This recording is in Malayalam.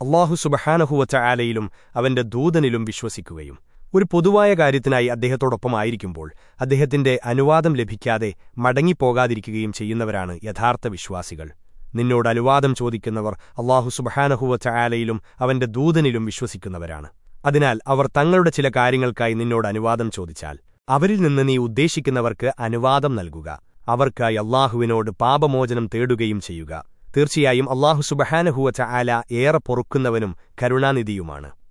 അള്ളാഹു സുബഹാനഹുവച്ച ആലയിലും അവന്റെ ദൂതനിലും വിശ്വസിക്കുകയും ഒരു പൊതുവായ കാര്യത്തിനായി അദ്ദേഹത്തോടൊപ്പമായിരിക്കുമ്പോൾ അദ്ദേഹത്തിന്റെ അനുവാദം ലഭിക്കാതെ മടങ്ങിപ്പോകാതിരിക്കുകയും ചെയ്യുന്നവരാണ് യഥാർത്ഥ വിശ്വാസികൾ. നിന്നോട് അനുവാദം ചോദിക്കുന്നവർ അള്ളാഹു സുബഹാനഹുവച്ച ആലയിലും അവന്റെ ദൂതനിലും വിശ്വസിക്കുന്നവരാണ്. അതിനാൽ അവർ തങ്ങളുടെ ചില കാര്യങ്ങൾക്കായി നിന്നോട് അനുവാദം ചോദിച്ചാൽ അവരിൽ നിന്ന് നീ ഉദ്ദേശിക്കുന്നവർക്ക് അനുവാദം നൽകുക. അവർക്കായി അള്ളാഹുവിനോട് പാപമോചനം തേടുകയും ചെയ്യുക. തീർച്ചയായും അള്ളാഹു സുബഹാനഹുവച്ച ആല ഏറെ പൊറുക്കുന്നവനും കരുണാനിധിയുമാണ്.